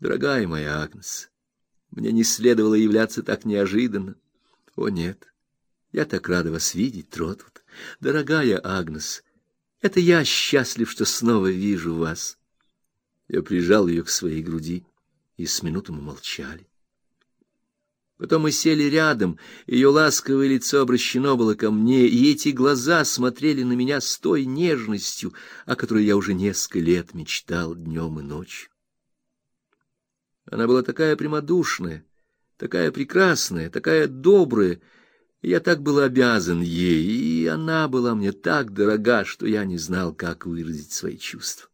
Дорогая моя Агнес, мне не следовало являться так неожиданно. О нет. Я так рада вас видеть, Тротвуд. Дорогая Агнес, это я счастлив, что снова вижу вас. Я прижал ее к своей груди, и с минуту мы молчали. Потом мы сели рядом, ее ласковое лицо обращено было ко мне, и эти глаза смотрели на меня с той нежностью, о которой я уже несколько лет мечтал днем и ночью. Она была такая прямодушная, такая прекрасная, такая добрая, я так был обязан ей, и она была мне так дорога, что я не знал, как выразить свои чувства.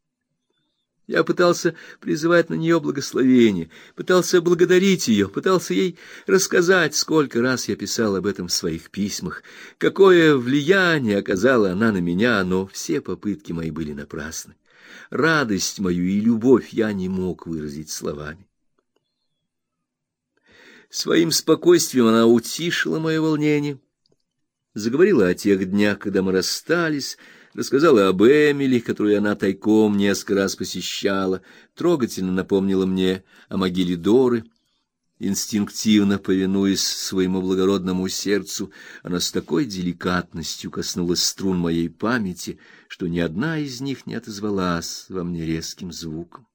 Я пытался призывать на нее благословение, пытался благодарить ее, пытался ей рассказать, сколько раз я писал об этом в своих письмах, какое влияние оказала она на меня, но все попытки мои были напрасны. Радость мою и любовь я не мог выразить словами. Своим спокойствием она утишила мое волнение, заговорила о тех днях, когда мы расстались, рассказала об Эмили, которую она тайком несколько раз посещала, трогательно напомнила мне о могиле Доры. Инстинктивно повинуясь своему благородному сердцу, она с такой деликатностью коснулась струн моей памяти, что ни одна из них не отозвалась во мне резким звуком.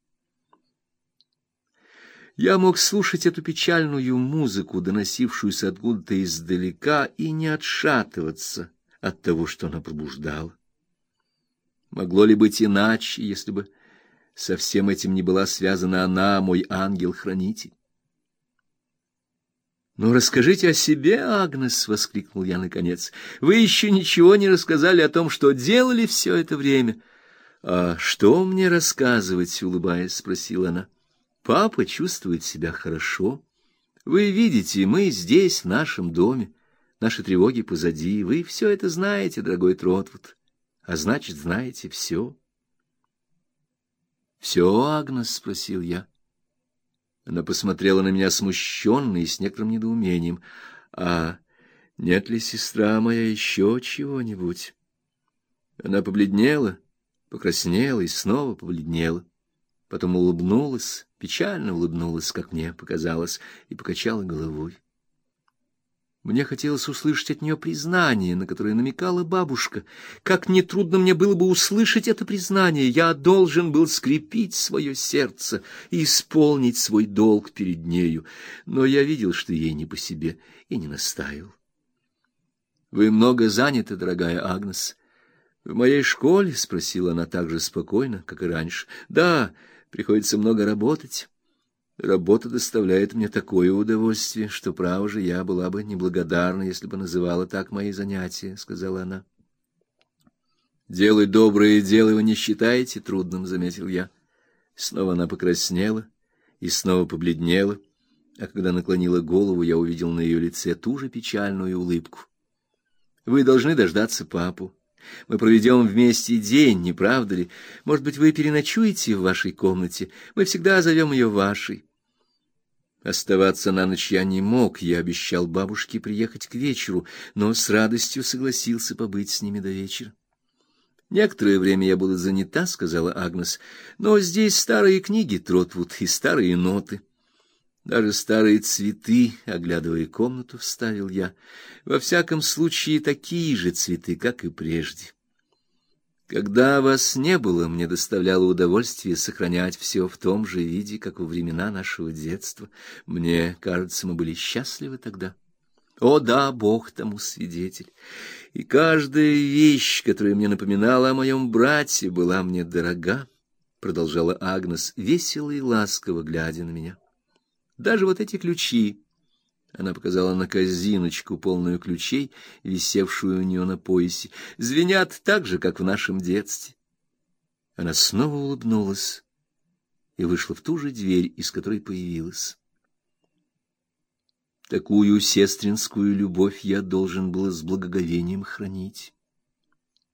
Я мог слушать эту печальную музыку, доносившуюся откуда-то издалека, и не отшатываться от того, что она пробуждала. Могло ли быть иначе, если бы со всем этим не была связана она, мой ангел-хранитель? «Ну, расскажите о себе, Агнес!» — воскликнул я наконец. «Вы еще ничего не рассказали о том, что делали все это время». «А что мне рассказывать?» — улыбаясь, спросила она. «Папа чувствует себя хорошо. Вы видите, мы здесь, в нашем доме. Наши тревоги позади. Вы все это знаете, дорогой Тротвуд а значит, знаете все. Все, Агнес, спросил я. Она посмотрела на меня смущенно и с некоторым недоумением. А нет ли, сестра моя, еще чего-нибудь? Она побледнела, покраснела и снова побледнела. Потом улыбнулась, печально улыбнулась, как мне показалось, и покачала головой. Мне хотелось услышать от нее признание, на которое намекала бабушка. Как нетрудно мне было бы услышать это признание. Я должен был скрепить свое сердце и исполнить свой долг перед нею. Но я видел, что ей не по себе, и не настаивал. Вы много заняты, дорогая Агнес. В моей школе, спросила она так же спокойно, как и раньше. Да, приходится много работать. Работа доставляет мне такое удовольствие, что право же я была бы неблагодарна, если бы называла так мои занятия, сказала она. Делать доброе дело вы не считаете трудным, заметил я. Снова она покраснела и снова побледнела, а когда наклонила голову, я увидел на ее лице ту же печальную улыбку. Вы должны дождаться папу. Мы проведем вместе день, не правда ли? Может быть, вы переночуете в вашей комнате? Мы всегда зовем ее вашей. Оставаться на ночь я не мог, я обещал бабушке приехать к вечеру, но с радостью согласился побыть с ними до вечера. Некоторое время я была занята, сказала Агнес. Но здесь старые книги Тротвуд и старые ноты. Даже старые цветы, оглядывая комнату, вставил я. Во всяком случае, такие же цветы, как и прежде. Когда вас не было, мне доставляло удовольствие сохранять все в том же виде, как во времена нашего детства. Мне кажется, мы были счастливы тогда. О да, Бог тому свидетель. И каждая вещь, которая мне напоминала о моем брате, была мне дорога, продолжала Агнес, весело и ласково глядя на меня. Даже вот эти ключи, она показала на казиночку полную ключей, висевшую у нее на поясе. Звенят так же, как в нашем детстве. Она снова улыбнулась и вышла в ту же дверь, из которой появилась. Такую сестринскую любовь я должен был с благоговением хранить.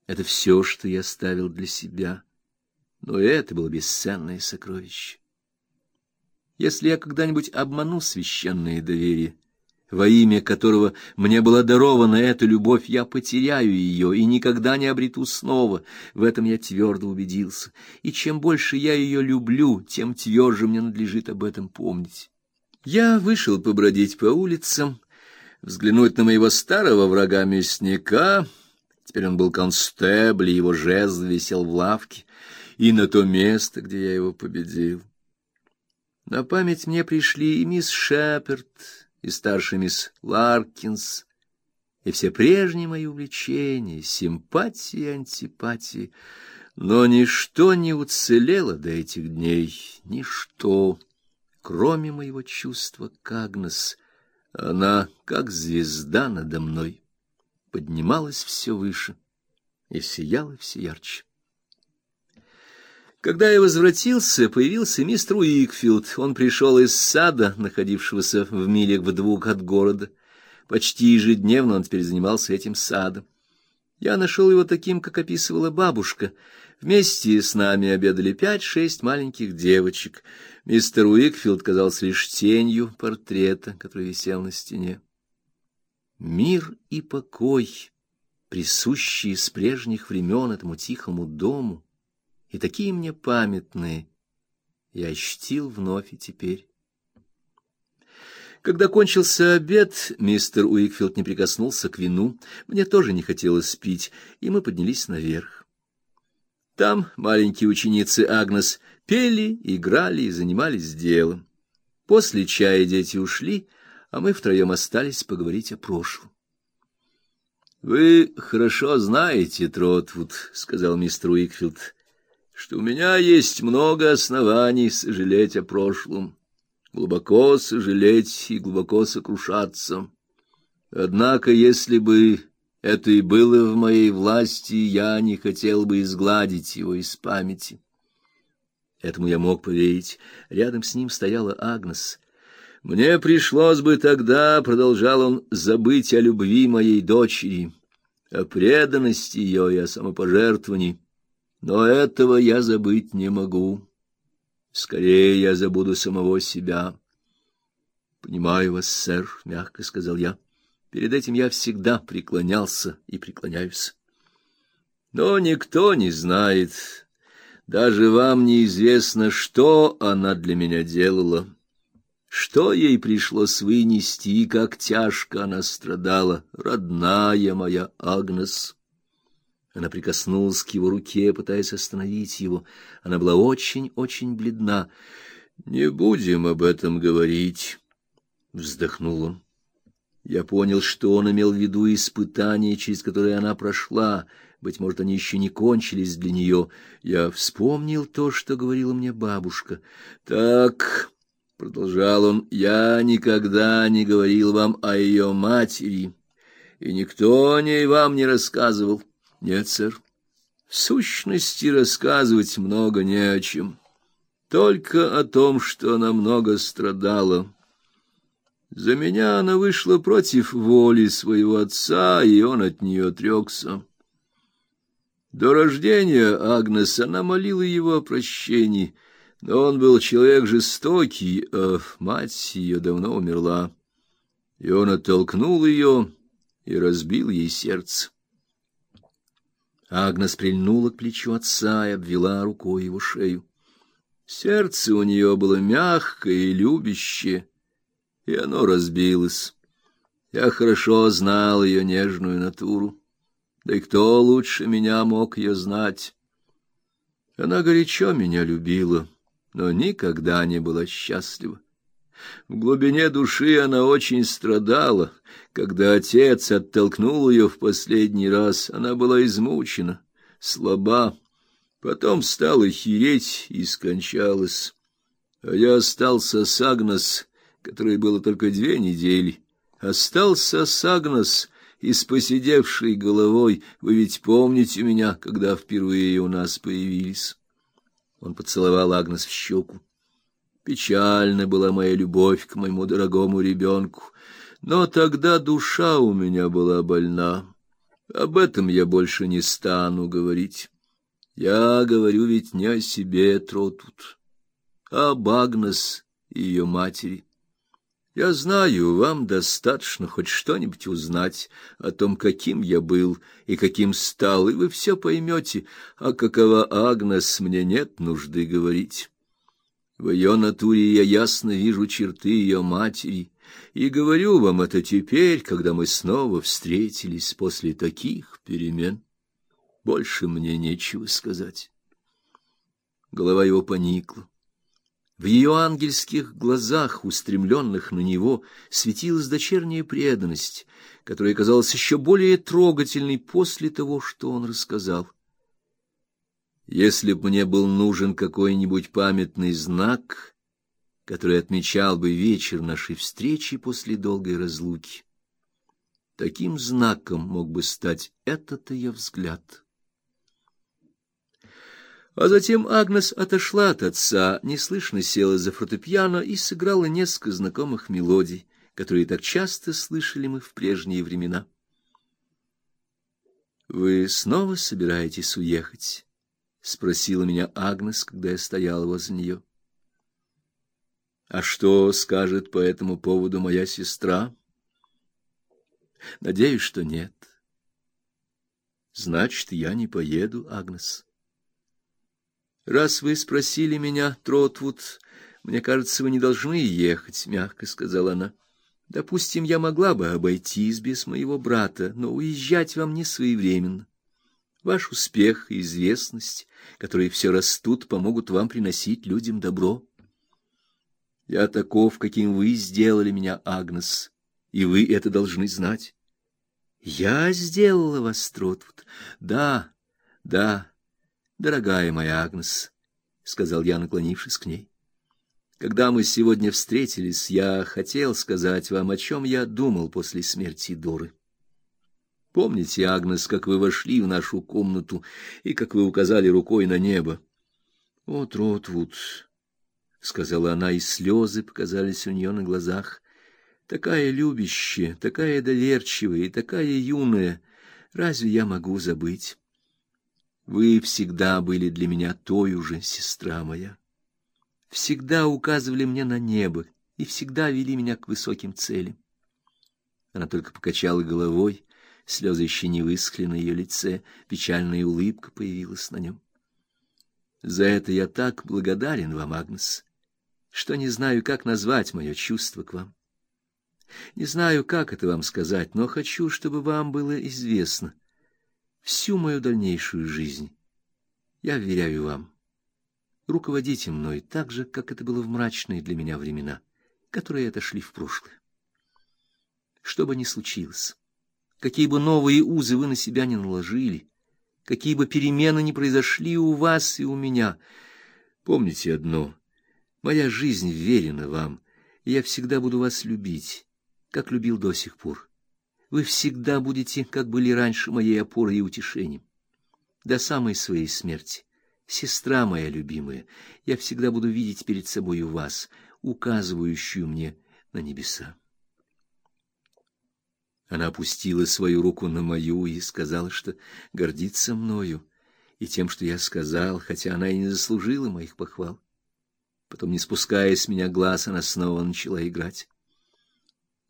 Это все, что я оставил для себя. Но это было бесценное сокровище. Если я когда-нибудь обману священное доверие, во имя которого мне была дарована эта любовь, я потеряю ее и никогда не обрету снова. В этом я твердо убедился. И чем больше я ее люблю, тем тверже мне надлежит об этом помнить. Я вышел побродить по улицам, взглянуть на моего старого врага мясника. Теперь он был констебль, его жезл висел в лавке, и на то место, где я его победил. На память мне пришли и мисс Шеперд, и старший мисс Ларкинс, и все прежние мои увлечения, симпатии и антипатии, но ничто не уцелело до этих дней, ничто, кроме моего чувства к Агнес. Она, как звезда надо мной, поднималась все выше и сияла все ярче. Когда я возвратился, появился мистер Уикфилд. Он пришел из сада, находившегося в милях в двух от города. Почти ежедневно он теперь занимался этим садом. Я нашел его таким, как описывала бабушка. Вместе с нами обедали пять-шесть маленьких девочек. Мистер Уикфилд казался лишь тенью портрета, который висел на стене. Мир и покой, присущие с прежних времен этому тихому дому, и такие мне памятные, я ощутил вновь и теперь. Когда кончился обед, мистер Уикфилд не прикоснулся к вину, мне тоже не хотелось пить, и мы поднялись наверх. Там маленькие ученицы Агнес пели, играли и занимались делом. После чая дети ушли, а мы втроем остались поговорить о прошлом. Вы хорошо знаете, Тротвуд, сказал мистер Уикфилд что у меня есть много оснований сожалеть о прошлом, глубоко сожалеть и глубоко сокрушаться. Однако, если бы это и было в моей власти, я не хотел бы изгладить его из памяти. Этому я мог поверить. Рядом с ним стояла Агнес. Мне пришлось бы тогда, продолжал он, забыть о любви моей дочери, о преданности ее и о самопожертвовании. Но этого я забыть не могу. Скорее я забуду самого себя. Понимаю вас, сэр, мягко сказал я. Перед этим я всегда преклонялся и преклоняюсь. Но никто не знает, даже вам неизвестно, что она для меня делала. Что ей пришлось вынести, как тяжко она страдала, родная моя Агнес. Она прикоснулась к его руке, пытаясь остановить его. Она была очень-очень бледна. Не будем об этом говорить, вздохнул он. Я понял, что он имел в виду испытания, через которые она прошла. Быть может, они еще не кончились для нее. Я вспомнил то, что говорила мне бабушка. Так, продолжал он, я никогда не говорил вам о ее матери, и никто о ней вам не рассказывал. Нет, сэр. В сущности рассказывать много не о чем. Только о том, что она много страдала. За меня она вышла против воли своего отца, и он от нее отрекся. До рождения Агнес она молила его о прощении, но он был человек жестокий, а мать ее давно умерла. И он оттолкнул ее и разбил ей сердце. Агнес прильнула к плечу отца и обвела рукой его шею. Сердце у нее было мягкое и любящее, и оно разбилось. Я хорошо знал ее нежную натуру. Да и кто лучше меня мог ее знать? Она горячо меня любила, но никогда не была счастлива. В глубине души она очень страдала. Когда отец оттолкнул ее в последний раз, она была измучена, слаба, потом стала хереть и скончалась. А я остался с Агнес, которой было только две недели. Остался с Агнес и с посидевшей головой. Вы ведь помните меня, когда впервые у нас появились. Он поцеловал Агнес в щеку. Печальна была моя любовь к моему дорогому ребенку, но тогда душа у меня была больна. Об этом я больше не стану говорить. Я говорю ведь не о себе, Тротут, а об Агнес и ее матери. Я знаю, вам достаточно хоть что-нибудь узнать о том, каким я был и каким стал, и вы все поймете, а какова Агнес, мне нет нужды говорить. В ее натуре я ясно вижу черты ее матери, и говорю вам это теперь, когда мы снова встретились после таких перемен. Больше мне нечего сказать. Голова его поникла. В ее ангельских глазах, устремленных на него, светилась дочерняя преданность, которая казалась еще более трогательной после того, что он рассказал. Если б мне был нужен какой-нибудь памятный знак, который отмечал бы вечер нашей встречи после долгой разлуки, таким знаком мог бы стать этот ее взгляд. А затем Агнес отошла от отца, неслышно села за фортепиано и сыграла несколько знакомых мелодий, которые так часто слышали мы в прежние времена. Вы снова собираетесь уехать? спросила меня Агнес, когда я стоял возле нее. А что скажет по этому поводу моя сестра? Надеюсь, что нет. Значит, я не поеду, Агнес. Раз вы спросили меня, Тротвуд, мне кажется, вы не должны ехать, мягко сказала она. Допустим, я могла бы обойтись без моего брата, но уезжать вам не своевременно. Ваш успех и известность, которые все растут, помогут вам приносить людям добро. Я таков, каким вы сделали меня, Агнес, и вы это должны знать. Я сделала вас, Тротвуд. Да, да. Дорогая моя Агнес, сказал я, наклонившись к ней. Когда мы сегодня встретились, я хотел сказать вам, о чем я думал после смерти Доры. Помните, Агнес, как вы вошли в нашу комнату и как вы указали рукой на небо? О, Тротвуд, сказала она, и слезы показались у нее на глазах. Такая любящая, такая доверчивая и такая юная. Разве я могу забыть? Вы всегда были для меня той уже, сестра моя. Всегда указывали мне на небо и всегда вели меня к высоким целям. Она только покачала головой, слезы еще не высохли на ее лице, печальная улыбка появилась на нем. За это я так благодарен вам, Агнес, что не знаю, как назвать мое чувство к вам. Не знаю, как это вам сказать, но хочу, чтобы вам было известно — всю мою дальнейшую жизнь я вверяю вам. Руководите мной так же, как это было в мрачные для меня времена, которые отошли в прошлое. Что бы ни случилось, какие бы новые узы вы на себя не наложили, какие бы перемены ни произошли у вас и у меня, помните одно: моя жизнь верена вам, и я всегда буду вас любить, как любил до сих пор. Вы всегда будете, как были раньше, моей опорой и утешением. До самой своей смерти, сестра моя любимая, я всегда буду видеть перед собой вас, указывающую мне на небеса. Она опустила свою руку на мою и сказала, что гордится мною и тем, что я сказал, хотя она и не заслужила моих похвал. Потом, не спуская с меня глаз, она снова начала играть.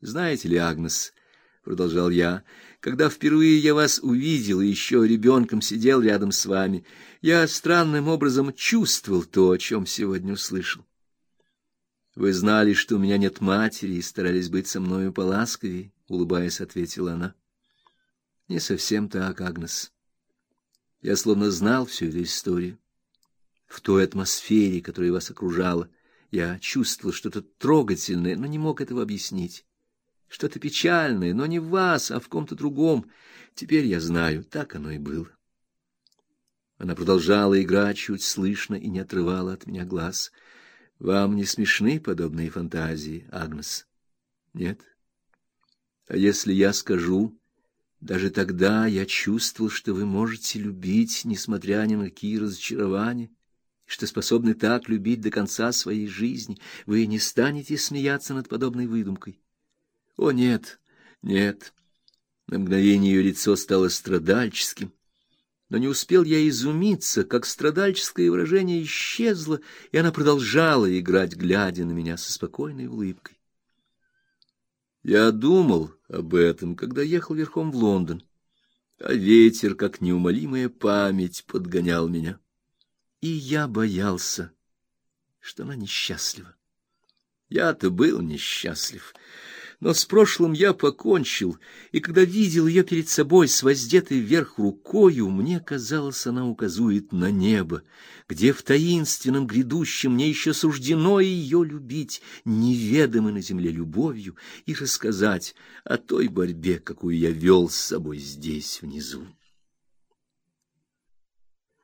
Знаете ли, Агнес, продолжал я. Когда впервые я вас увидел и еще ребенком сидел рядом с вами, я странным образом чувствовал то, о чем сегодня услышал. Вы знали, что у меня нет матери, и старались быть со мною поласковее, улыбаясь, ответила она. Не совсем так, Агнес. Я словно знал всю эту историю. В той атмосфере, которая вас окружала, я чувствовал что-то трогательное, но не мог этого объяснить что-то печальное, но не в вас, а в ком-то другом. Теперь я знаю, так оно и было. Она продолжала играть чуть слышно и не отрывала от меня глаз. Вам не смешны подобные фантазии, Агнес? Нет. А если я скажу, даже тогда я чувствовал, что вы можете любить, несмотря ни на какие разочарования, что способны так любить до конца своей жизни, вы не станете смеяться над подобной выдумкой. О нет, нет. На мгновение ее лицо стало страдальческим, но не успел я изумиться, как страдальческое выражение исчезло, и она продолжала играть, глядя на меня со спокойной улыбкой. Я думал об этом, когда ехал верхом в Лондон, а ветер, как неумолимая память, подгонял меня. И я боялся, что она несчастлива. Я-то был несчастлив, но с прошлым я покончил, и когда видел ее перед собой с воздетой вверх рукою, мне казалось, она указывает на небо, где в таинственном грядущем мне еще суждено ее любить, неведомой на земле любовью, и рассказать о той борьбе, какую я вел с собой здесь внизу.